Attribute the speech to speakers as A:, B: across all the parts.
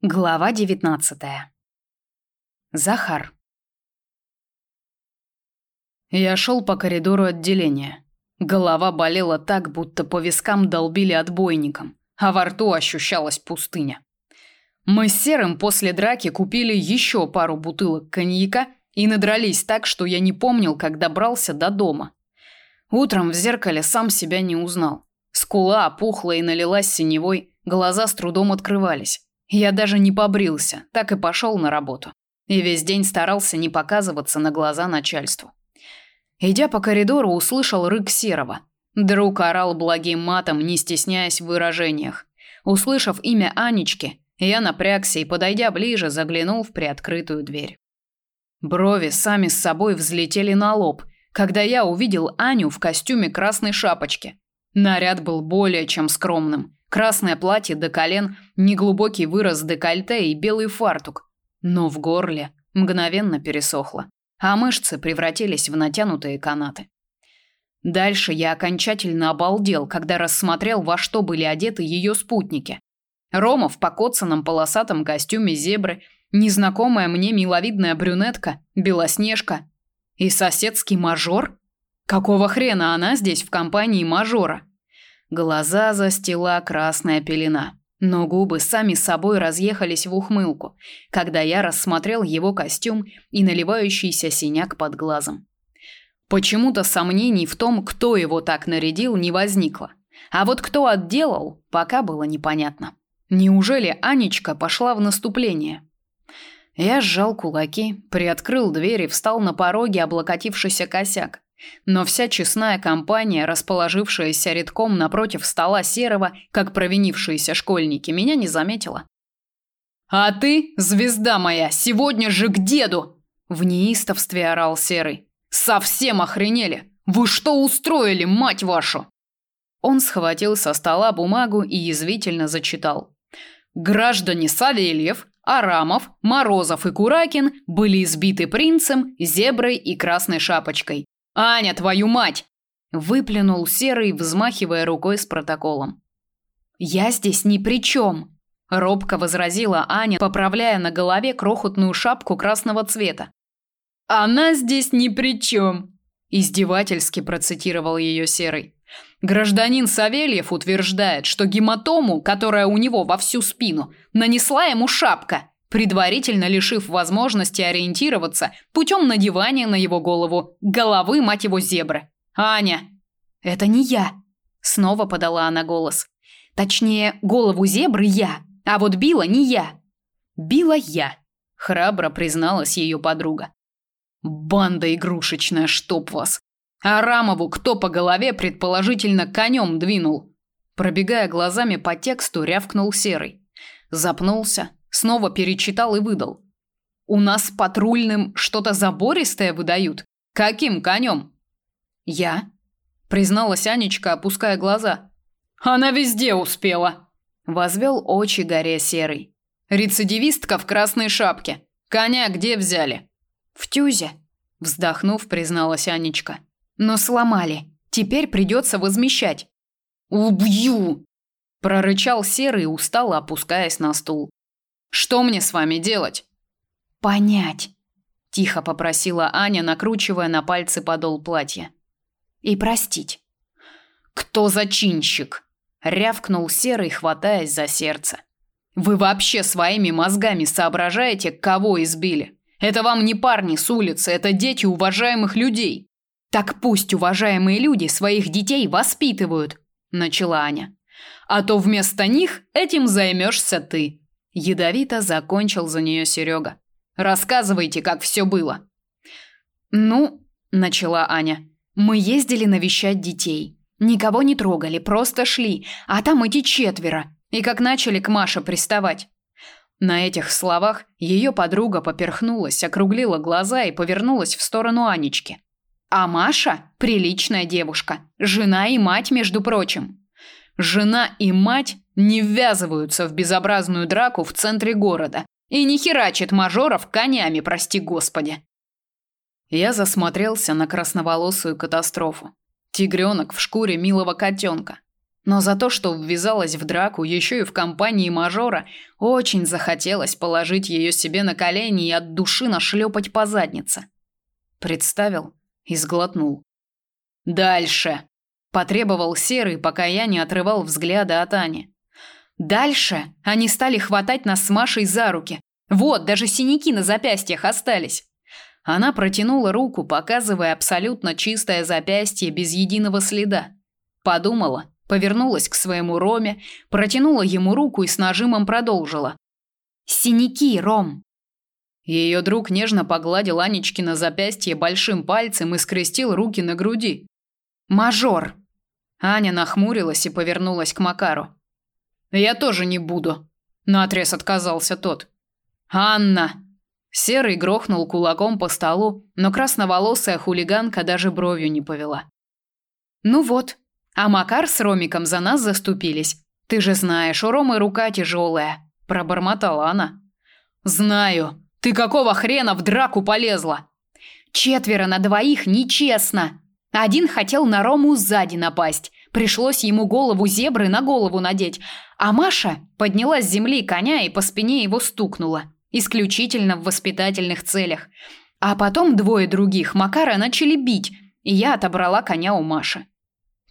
A: Глава 19. Захар. Я шел по коридору отделения. Голова болела так, будто по вискам долбили отбойником, а во рту ощущалась пустыня. Мы с Серым после драки купили еще пару бутылок коньяка и надрались так, что я не помнил, как добрался до дома. Утром в зеркале сам себя не узнал. Скула опухла и налилась синевой, глаза с трудом открывались. Я даже не побрился, так и пошел на работу. И весь день старался не показываться на глаза начальству. Идя по коридору, услышал рык Серого. Друг орал благим матом, не стесняясь в выражениях. Услышав имя Анечки, я напрягся и, подойдя ближе, заглянул в приоткрытую дверь. Брови сами с собой взлетели на лоб, когда я увидел Аню в костюме красной шапочки. Наряд был более чем скромным. Красное платье до колен, неглубокий вырос декольте и белый фартук. Но в горле мгновенно пересохло, а мышцы превратились в натянутые канаты. Дальше я окончательно обалдел, когда рассмотрел, во что были одеты ее спутники. Рома в покоцанном полосатом костюме зебры, незнакомая мне миловидная брюнетка, белоснежка и соседский мажор. Какого хрена она здесь в компании мажора? Глаза застила красная пелена, но губы сами собой разъехались в ухмылку, когда я рассмотрел его костюм и наливающийся синяк под глазом. Почему-то сомнений в том, кто его так нарядил, не возникло. А вот кто отделал, пока было непонятно. Неужели Анечка пошла в наступление? Я сжал кулаки, приоткрыл дверь и встал на пороге, облокотившийся косяк. Но вся честная компания, расположившаяся редком напротив стола Серого, как провинившиеся школьники, меня не заметила. «А ты, звезда моя, сегодня же к деду!» В неистовстве орал Серый. «Совсем охренели! Вы что устроили, мать вашу?» Он схватил со стола бумагу и язвительно зачитал. «Граждане Савельев, Арамов, Морозов и Куракин были избиты принцем, зеброй и красной шапочкой. Аня, твою мать, выплюнул Серый, взмахивая рукой с протоколом. Я здесь ни при чем!» – робко возразила Аня, поправляя на голове крохотную шапку красного цвета. Она здесь ни при чем!» – издевательски процитировал ее Серый. Гражданин Савельев утверждает, что гематому, которая у него во всю спину, нанесла ему шапка, предварительно лишив возможности ориентироваться путем надевания на его голову головы, мать его, зебры. «Аня!» «Это не я!» Снова подала она голос. «Точнее, голову зебры я, а вот била не я!» «Била я!» Храбро призналась ее подруга. «Банда игрушечная, чтоб вас! А Рамову кто по голове предположительно конем двинул?» Пробегая глазами по тексту, рявкнул Серый. Запнулся, Снова перечитал и выдал. У нас патрульным что-то забористое выдают. Каким конем? Я, призналась Анечка, опуская глаза. Она везде успела. Возвел очи горе серый. Рецидивистка в красной шапке. Коня где взяли? В тюзе, вздохнув, призналась Анечка. Но сломали. Теперь придется возмещать. Убью, прорычал серый, устало опускаясь на стул. Что мне с вами делать? Понять, тихо попросила Аня, накручивая на пальцы подол платья. И простить. Кто зачинщик? рявкнул серый, хватаясь за сердце. Вы вообще своими мозгами соображаете, кого избили? Это вам не парни с улицы, это дети уважаемых людей. Так пусть уважаемые люди своих детей воспитывают, начала Аня. А то вместо них этим займешься ты. Ядовито закончил за нее Серега. Рассказывайте, как все было. Ну, начала Аня. Мы ездили навещать детей. Никого не трогали, просто шли, а там эти четверо. И как начали к Маше приставать. На этих словах ее подруга поперхнулась, округлила глаза и повернулась в сторону Анечки. А Маша приличная девушка, жена и мать, между прочим. Жена и мать не ввязываются в безобразную драку в центре города и не херачат мажоров конями, прости господи. Я засмотрелся на красноволосую катастрофу. Тигренок в шкуре милого котенка. Но за то, что ввязалась в драку еще и в компании мажора, очень захотелось положить ее себе на колени и от души нашлепать по заднице. Представил и сглотнул. «Дальше!» – потребовал Серый, пока я не отрывал взгляда от Ани. Дальше они стали хватать нас с Машей за руки. Вот, даже синяки на запястьях остались. Она протянула руку, показывая абсолютно чистое запястье без единого следа. Подумала, повернулась к своему Роме, протянула ему руку и с нажимом продолжила. «Синяки, Ром!» Ее друг нежно погладил Анечки на запястье большим пальцем и скрестил руки на груди. «Мажор!» Аня нахмурилась и повернулась к Макару. «Я тоже не буду», – наотрез отказался тот. «Анна!» Серый грохнул кулаком по столу, но красноволосая хулиганка даже бровью не повела. «Ну вот, а Макар с Ромиком за нас заступились. Ты же знаешь, у Ромы рука тяжелая», – пробормотала она. «Знаю. Ты какого хрена в драку полезла?» «Четверо на двоих нечестно. Один хотел на Рому сзади напасть. Пришлось ему голову зебры на голову надеть, а Маша подняла с земли коня и по спине его стукнула, исключительно в воспитательных целях. А потом двое других Макара начали бить, и я отобрала коня у Маши.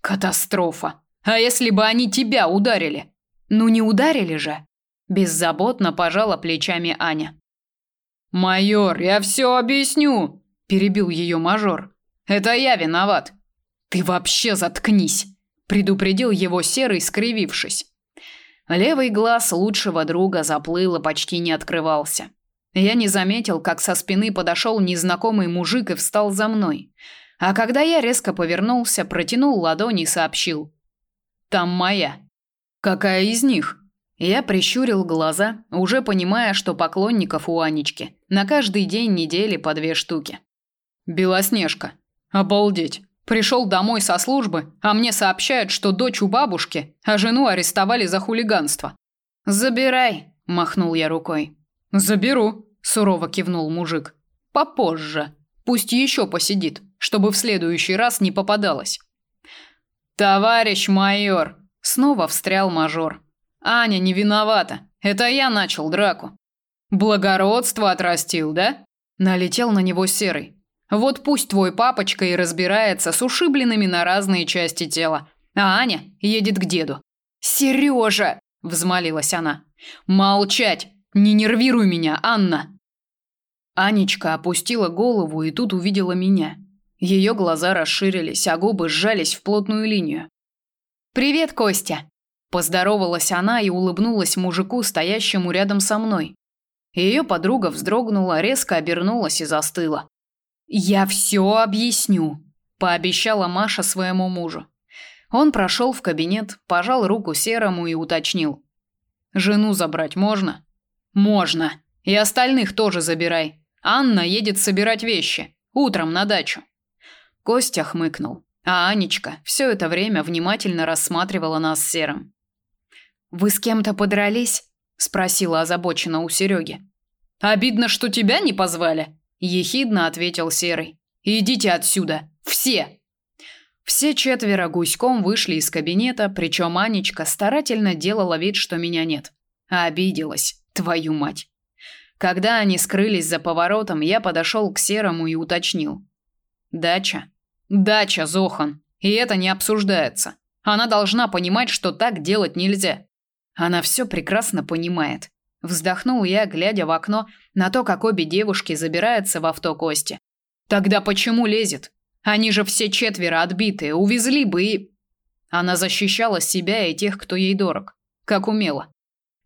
A: Катастрофа. А если бы они тебя ударили? Ну не ударили же, беззаботно пожала плечами Аня. Майор, я все объясню, перебил ее мажор. Это я виноват. Ты вообще заткнись, предупредил его серый, скривившись. Левый глаз лучшего друга заплыл и почти не открывался. Я не заметил, как со спины подошел незнакомый мужик и встал за мной. А когда я резко повернулся, протянул ладони и сообщил: "Там моя". "Какая из них?" Я прищурил глаза, уже понимая, что поклонников у Анечки на каждый день недели по две штуки. Белоснежка. Обалдеть. Пришел домой со службы, а мне сообщают, что дочь у бабушки, а жену арестовали за хулиганство. Забирай, махнул я рукой. Заберу, сурово кивнул мужик. Попозже. Пусть еще посидит, чтобы в следующий раз не попадалось. Товарищ майор, снова встрял мажор. Аня не виновата. Это я начал драку. Благородство отрастил, да? Налетел на него серый. Вот пусть твой папочка и разбирается с ушибленными на разные части тела, а Аня едет к деду. Сережа, взмолилась она. Молчать, не нервируй меня, Анна. Анечка опустила голову и тут увидела меня. Ее глаза расширились, а губы сжались в плотную линию. Привет, Костя, поздоровалась она и улыбнулась мужику, стоящему рядом со мной. Ее подруга вздрогнула, резко обернулась и застыла. Я все объясню, пообещала Маша своему мужу. Он прошел в кабинет, пожал руку Серому и уточнил: "Жену забрать можно?" "Можно. И остальных тоже забирай. Анна едет собирать вещи утром на дачу". Костя хмыкнул, а Анечка все это время внимательно рассматривала нас с Серым. "Вы с кем-то подрались?" спросила озабоченно у Сереги. "Обидно, что тебя не позвали", ехидно ответил Серый. Идите отсюда, все. Все четверо гуськом вышли из кабинета, причем Анечка старательно делала вид, что меня нет. Обиделась, твою мать. Когда они скрылись за поворотом, я подошел к Серому и уточнил: "Дача, дача, Зохан, и это не обсуждается. Она должна понимать, что так делать нельзя. Она все прекрасно понимает. Вздохнул я, глядя в окно на то, как обе девушки забираются в авто Кости. Тогда почему лезет? Они же все четверо отбитые, увезли бы и Она защищала себя и тех, кто ей дорог, как умела.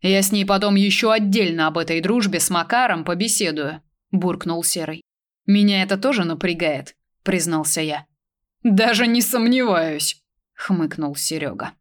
A: Я с ней потом еще отдельно об этой дружбе с Макаром побеседую, буркнул Серый. Меня это тоже напрягает, признался я. Даже не сомневаюсь, хмыкнул Серега.